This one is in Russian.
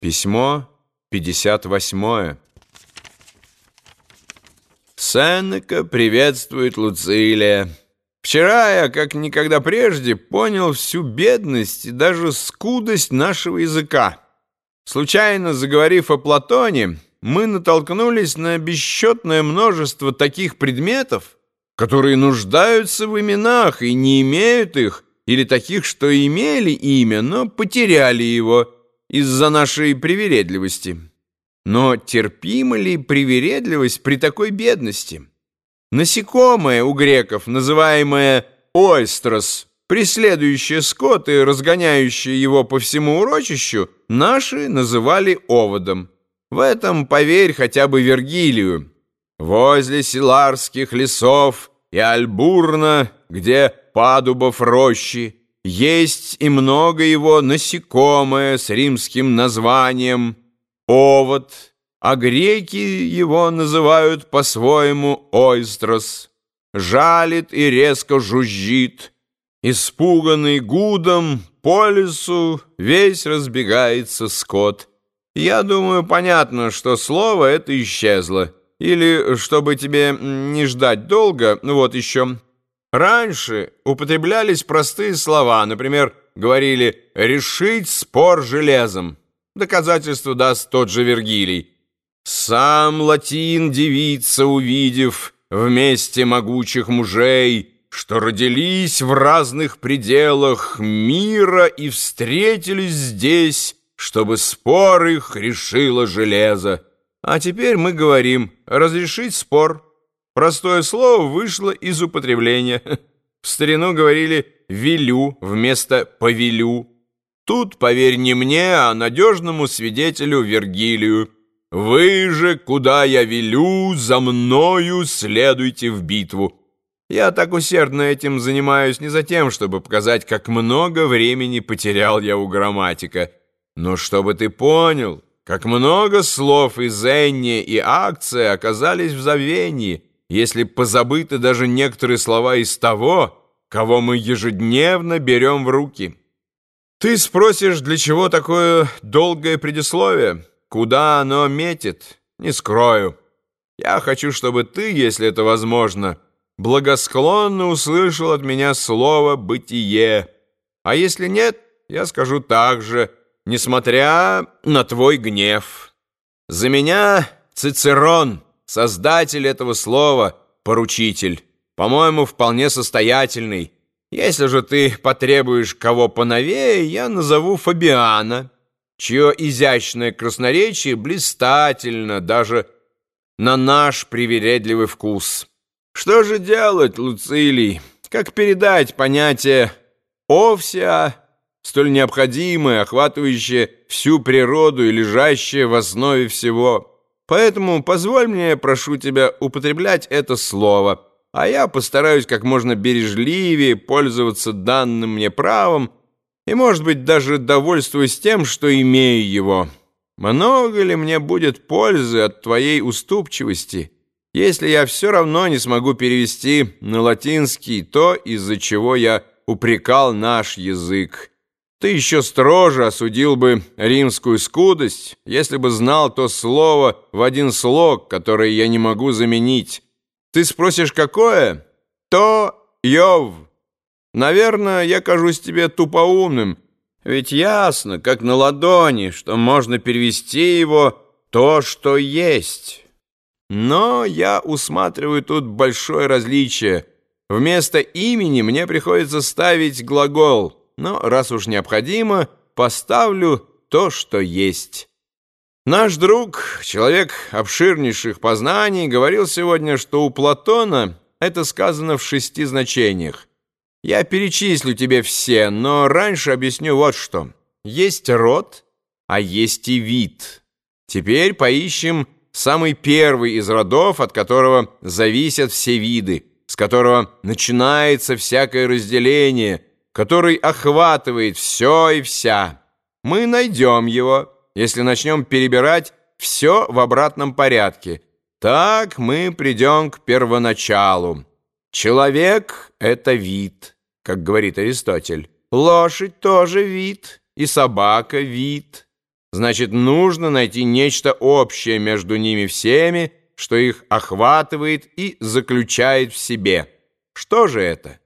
Письмо 58. Сенека приветствует Луцилия. Вчера я, как никогда прежде, понял всю бедность и даже скудость нашего языка. Случайно заговорив о Платоне, мы натолкнулись на бесчетное множество таких предметов, которые нуждаются в именах и не имеют их, или таких, что имели имя, но потеряли его из-за нашей привередливости. Но терпима ли привередливость при такой бедности? Насекомое у греков, называемое ойстрос, преследующее скот и разгоняющее его по всему урочищу, наши называли оводом. В этом поверь хотя бы Вергилию. Возле Силарских лесов и Альбурна, где падубов рощи, есть и много его насекомое с римским названием овод, а греки его называют по-своему ойстрос. Жалит и резко жужжит, испуганный гудом по лесу весь разбегается скот. Я думаю, понятно, что слово это исчезло. Или, чтобы тебе не ждать долго, ну вот еще... Раньше употреблялись простые слова, например, говорили «решить спор железом». Доказательство даст тот же Вергилий. «Сам латин девица, увидев вместе могучих мужей, что родились в разных пределах мира и встретились здесь, чтобы спор их решило железо». А теперь мы говорим «разрешить спор». Простое слово вышло из употребления. В старину говорили «велю» вместо «повелю». Тут, поверь не мне, а надежному свидетелю Вергилию. «Вы же, куда я велю, за мною следуйте в битву». Я так усердно этим занимаюсь не за тем, чтобы показать, как много времени потерял я у грамматика, но чтобы ты понял, как много слов из Энни и акции оказались в забвении, если позабыты даже некоторые слова из того, кого мы ежедневно берем в руки. Ты спросишь, для чего такое долгое предисловие? Куда оно метит? Не скрою. Я хочу, чтобы ты, если это возможно, благосклонно услышал от меня слово «бытие». А если нет, я скажу так же, несмотря на твой гнев. За меня Цицерон — создатель этого слова, поручитель, по-моему, вполне состоятельный. Если же ты потребуешь кого поновее, я назову Фабиана, чье изящное красноречие блистательно даже на наш привередливый вкус. Что же делать, Луцилий? Как передать понятие «овся», столь необходимое, охватывающее всю природу и лежащее в основе всего – Поэтому позволь мне, прошу тебя, употреблять это слово, а я постараюсь как можно бережливее пользоваться данным мне правом и, может быть, даже довольствуюсь тем, что имею его. Много ли мне будет пользы от твоей уступчивости, если я все равно не смогу перевести на латинский то, из-за чего я упрекал наш язык?» Ты еще строже осудил бы римскую скудость, если бы знал то слово в один слог, которое я не могу заменить. Ты спросишь, какое? То Йов. Наверное, я кажусь тебе тупоумным, ведь ясно, как на ладони, что можно перевести его «то, что есть». Но я усматриваю тут большое различие. Вместо имени мне приходится ставить глагол – но раз уж необходимо, поставлю то, что есть. Наш друг, человек обширнейших познаний, говорил сегодня, что у Платона это сказано в шести значениях. Я перечислю тебе все, но раньше объясню вот что. Есть род, а есть и вид. Теперь поищем самый первый из родов, от которого зависят все виды, с которого начинается всякое разделение – который охватывает все и вся. Мы найдем его, если начнем перебирать все в обратном порядке. Так мы придем к первоначалу. Человек — это вид, как говорит Аристотель. Лошадь тоже вид, и собака — вид. Значит, нужно найти нечто общее между ними всеми, что их охватывает и заключает в себе. Что же это?